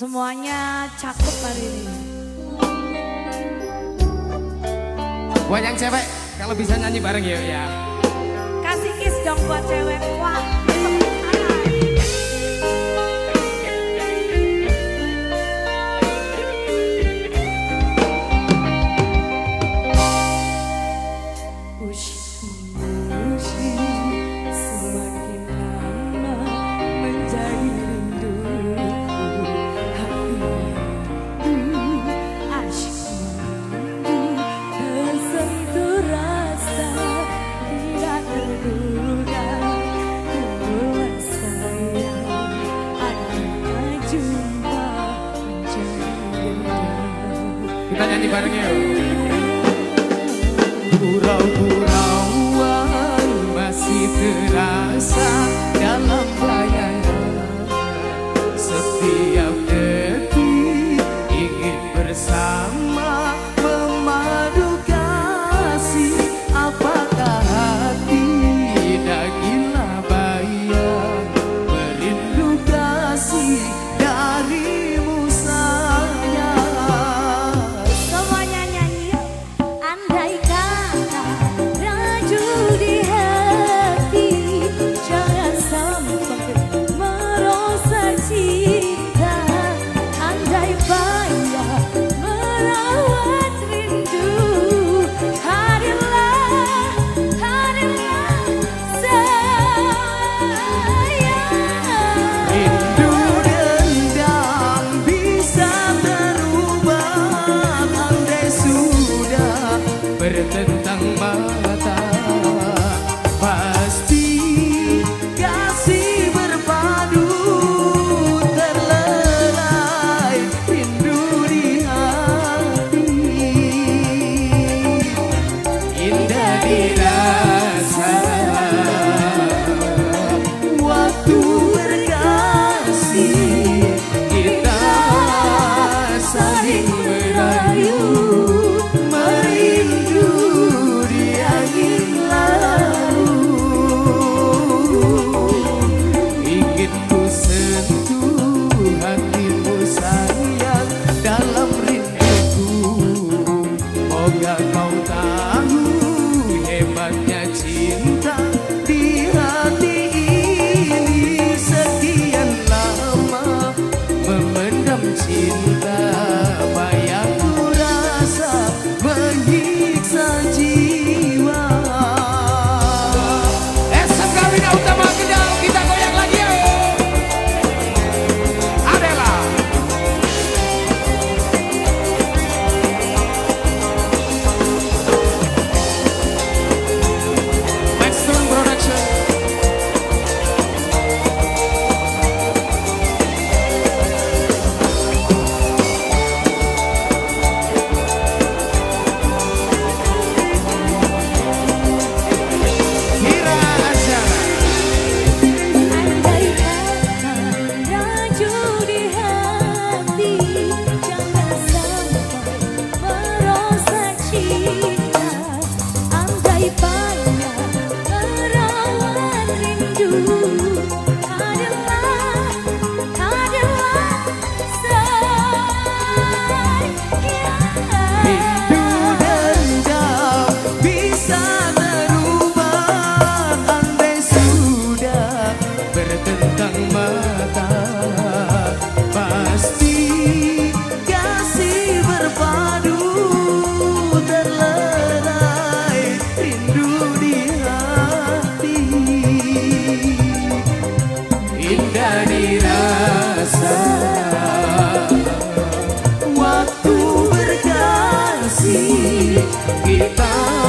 Semuanya cakep hari ini. Buat yang cewek, kalau bisa nyanyi bareng yuk ya. Kasih kiss dong buat cewek. nyanyi bareng yuk. Gurau-gurauan masih terasa se kasih. Kita